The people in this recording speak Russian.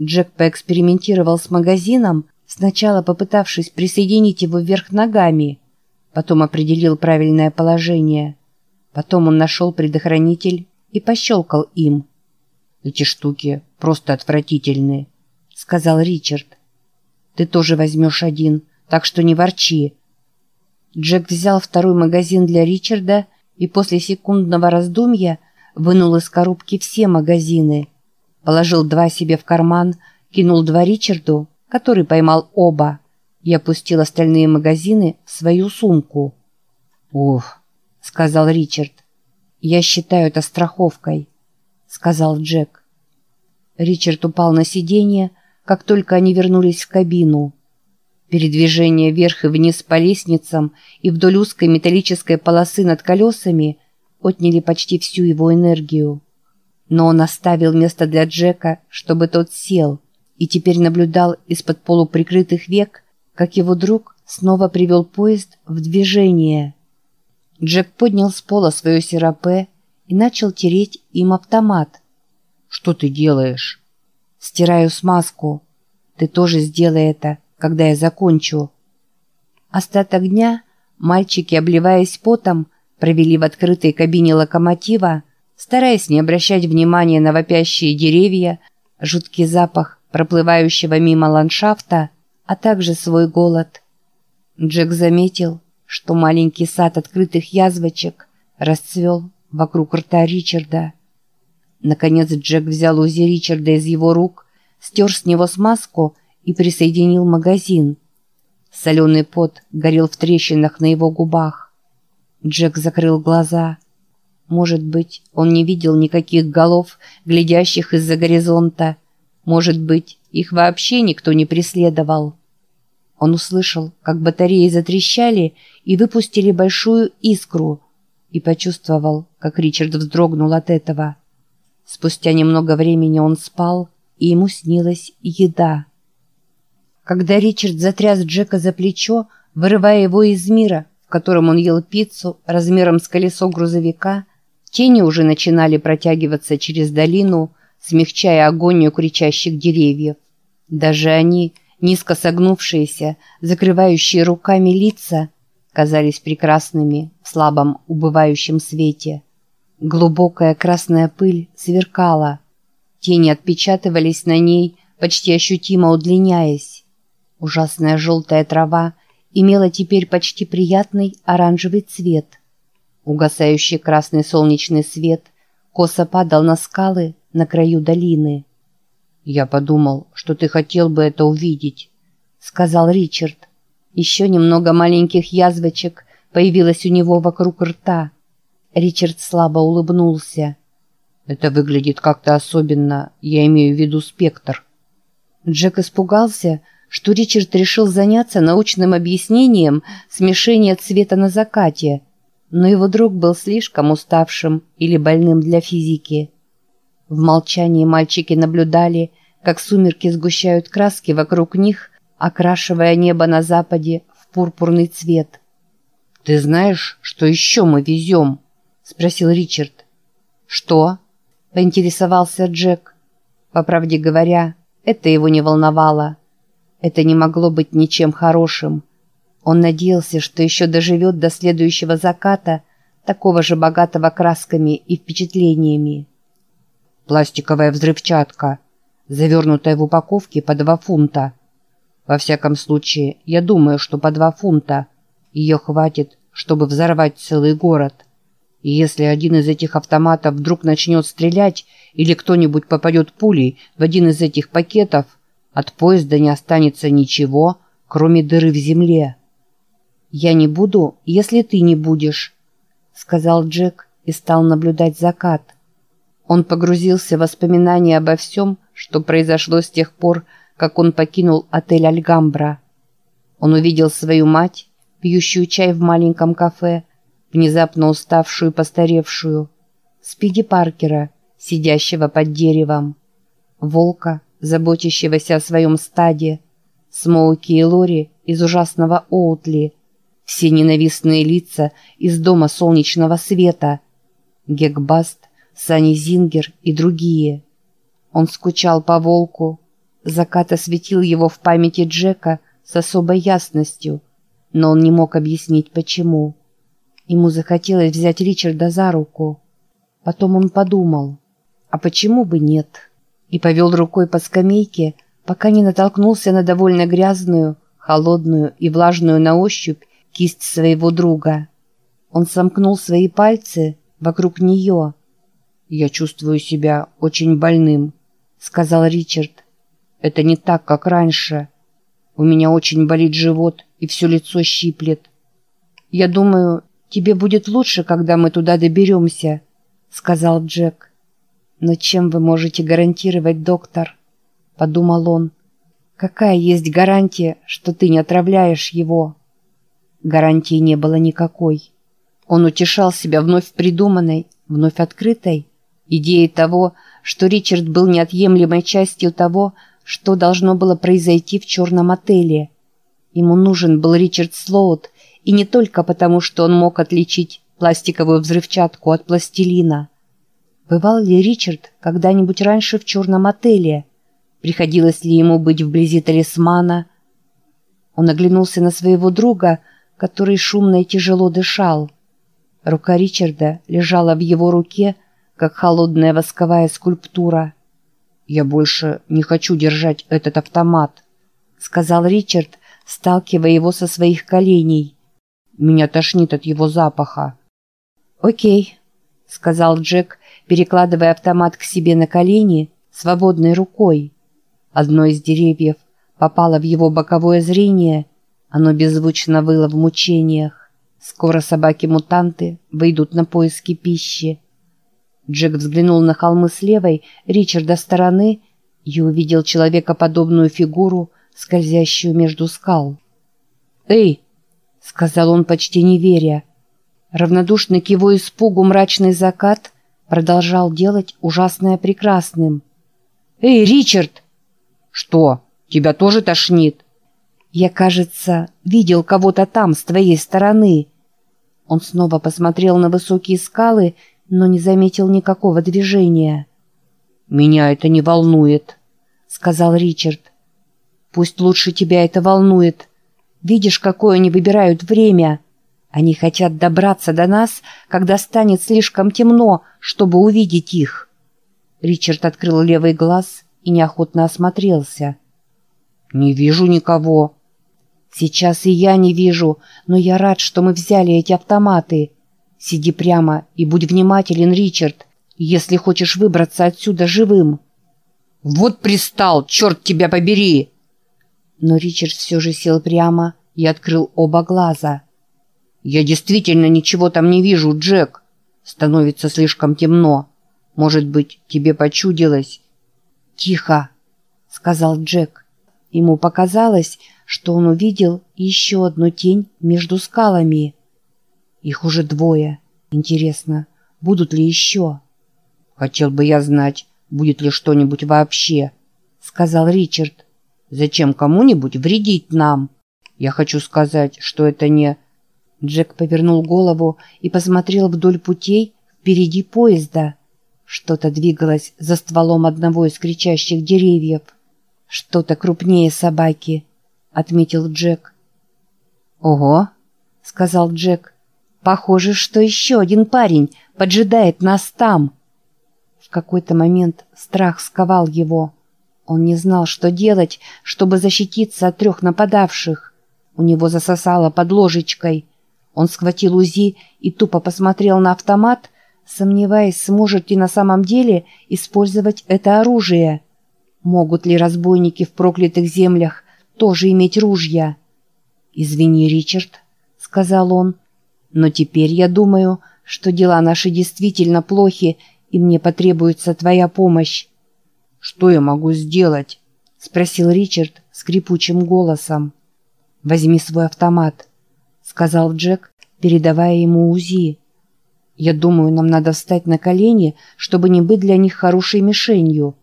Джек поэкспериментировал с магазином, сначала попытавшись присоединить его вверх ногами, потом определил правильное положение. Потом он нашел предохранитель и пощелкал им. «Эти штуки просто отвратительны», — сказал Ричард. «Ты тоже возьмешь один, так что не ворчи». Джек взял второй магазин для Ричарда и после секундного раздумья вынул из коробки все магазины. Положил два себе в карман, кинул два Ричарду, который поймал оба, и опустил остальные магазины в свою сумку. «Ух», — сказал Ричард, — «я считаю это страховкой», — сказал Джек. Ричард упал на сиденье, как только они вернулись в кабину. Передвижение вверх и вниз по лестницам и вдоль узкой металлической полосы над колесами отняли почти всю его энергию. Но он оставил место для Джека, чтобы тот сел, и теперь наблюдал из-под полуприкрытых век, как его друг снова привел поезд в движение. Джек поднял с пола свое серапе и начал тереть им автомат. «Что ты делаешь?» «Стираю смазку. Ты тоже сделай это, когда я закончу». Остаток дня мальчики, обливаясь потом, провели в открытой кабине локомотива, стараясь не обращать внимания на вопящие деревья, жуткий запах проплывающего мимо ландшафта, а также свой голод. Джек заметил, что маленький сад открытых язвочек расцвел вокруг рта Ричарда. Наконец Джек взял УЗИ Ричарда из его рук, стер с него смазку и присоединил магазин. Соленый пот горел в трещинах на его губах. Джек закрыл глаза. Может быть, он не видел никаких голов, глядящих из-за горизонта. Может быть, их вообще никто не преследовал. Он услышал, как батареи затрещали и выпустили большую искру, и почувствовал, как Ричард вздрогнул от этого. Спустя немного времени он спал, и ему снилась еда. Когда Ричард затряс Джека за плечо, вырывая его из мира, в котором он ел пиццу размером с колесо грузовика, тени уже начинали протягиваться через долину, смягчая агонию кричащих деревьев. Даже они, низко согнувшиеся, закрывающие руками лица, казались прекрасными в слабом убывающем свете. Глубокая красная пыль сверкала. Тени отпечатывались на ней, почти ощутимо удлиняясь. Ужасная желтая трава имела теперь почти приятный оранжевый цвет. Угасающий красный солнечный свет косо падал на скалы на краю долины. «Я подумал, что ты хотел бы это увидеть», — сказал Ричард. Еще немного маленьких язвочек появилось у него вокруг рта. Ричард слабо улыбнулся. «Это выглядит как-то особенно, я имею в виду спектр». Джек испугался, что Ричард решил заняться научным объяснением смешения цвета на закате, но его друг был слишком уставшим или больным для физики. В молчании мальчики наблюдали, как сумерки сгущают краски вокруг них, окрашивая небо на западе в пурпурный цвет. «Ты знаешь, что еще мы везем?» — спросил Ричард. «Что?» — поинтересовался Джек. По правде говоря, это его не волновало. Это не могло быть ничем хорошим. Он надеялся, что еще доживет до следующего заката, такого же богатого красками и впечатлениями. Пластиковая взрывчатка, завернутая в упаковке по два фунта. Во всяком случае, я думаю, что по два фунта. Ее хватит, чтобы взорвать целый город. И если один из этих автоматов вдруг начнет стрелять или кто-нибудь попадет пулей в один из этих пакетов, от поезда не останется ничего, кроме дыры в земле. «Я не буду, если ты не будешь», — сказал Джек и стал наблюдать закат. Он погрузился в воспоминания обо всем, что произошло с тех пор, как он покинул отель «Альгамбра». Он увидел свою мать, пьющую чай в маленьком кафе, внезапно уставшую и постаревшую, Спиди Паркера, сидящего под деревом, волка, заботящегося о своем стаде, Смоуки и Лори из ужасного Оутли, все ненавистные лица из Дома Солнечного Света, Гекбаст, Сани Зингер и другие. Он скучал по волку, Закат осветил его в памяти Джека с особой ясностью, но он не мог объяснить, почему. Ему захотелось взять Ричарда за руку. Потом он подумал, а почему бы нет? И повел рукой по скамейке, пока не натолкнулся на довольно грязную, холодную и влажную на ощупь кисть своего друга. Он сомкнул свои пальцы вокруг нее. «Я чувствую себя очень больным», — сказал Ричард. «Это не так, как раньше. У меня очень болит живот и все лицо щиплет. Я думаю, тебе будет лучше, когда мы туда доберемся», — сказал Джек. «Но чем вы можете гарантировать, доктор?» — подумал он. «Какая есть гарантия, что ты не отравляешь его?» Гарантии не было никакой. Он утешал себя вновь придуманной, вновь открытой идеей того, что Ричард был неотъемлемой частью того, что должно было произойти в черном отеле. Ему нужен был Ричард Слоут, и не только потому, что он мог отличить пластиковую взрывчатку от пластилина. Бывал ли Ричард когда-нибудь раньше в черном отеле? Приходилось ли ему быть вблизи талисмана? Он оглянулся на своего друга, который шумно и тяжело дышал. Рука Ричарда лежала в его руке, как холодная восковая скульптура. «Я больше не хочу держать этот автомат», — сказал Ричард, сталкивая его со своих коленей. «Меня тошнит от его запаха». «Окей», — сказал Джек, перекладывая автомат к себе на колени свободной рукой. Одно из деревьев попало в его боковое зрение, оно беззвучно выло в мучениях. Скоро собаки-мутанты выйдут на поиски пищи. Джек взглянул на холмы с левой, Ричарда стороны и увидел человекоподобную фигуру, скользящую между скал. «Эй!» — сказал он, почти не веря. Равнодушный к его испугу мрачный закат продолжал делать ужасное прекрасным. «Эй, Ричард!» «Что, тебя тоже тошнит?» «Я, кажется, видел кого-то там, с твоей стороны», он снова посмотрел на высокие скалы, но не заметил никакого движения. «Меня это не волнует», — сказал Ричард. «Пусть лучше тебя это волнует. Видишь, какое они выбирают время. Они хотят добраться до нас, когда станет слишком темно, чтобы увидеть их». Ричард открыл левый глаз и неохотно осмотрелся. «Не вижу никого», Сейчас и я не вижу, но я рад, что мы взяли эти автоматы. Сиди прямо и будь внимателен, Ричард, если хочешь выбраться отсюда живым. Вот пристал, черт тебя побери! Но Ричард все же сел прямо и открыл оба глаза. Я действительно ничего там не вижу, Джек. Становится слишком темно. Может быть, тебе почудилось? Тихо, сказал Джек. Ему показалось, что он увидел еще одну тень между скалами. Их уже двое. Интересно, будут ли еще? «Хотел бы я знать, будет ли что-нибудь вообще», — сказал Ричард. «Зачем кому-нибудь вредить нам? Я хочу сказать, что это не...» Джек повернул голову и посмотрел вдоль путей впереди поезда. Что-то двигалось за стволом одного из кричащих деревьев. Что-то крупнее собаки — отметил Джек. «Ого!» — сказал Джек. «Похоже, что еще один парень поджидает нас там». В какой-то момент страх сковал его. Он не знал, что делать, чтобы защититься от трех нападавших. У него засосало под ложечкой. Он схватил УЗИ и тупо посмотрел на автомат, сомневаясь, сможет ли на самом деле использовать это оружие. Могут ли разбойники в проклятых землях тоже иметь ружья. «Извини, Ричард», — сказал он, — «но теперь я думаю, что дела наши действительно плохи, и мне потребуется твоя помощь». «Что я могу сделать?» — спросил Ричард скрипучим голосом. «Возьми свой автомат», — сказал Джек, передавая ему УЗИ. «Я думаю, нам надо встать на колени, чтобы не быть для них хорошей мишенью».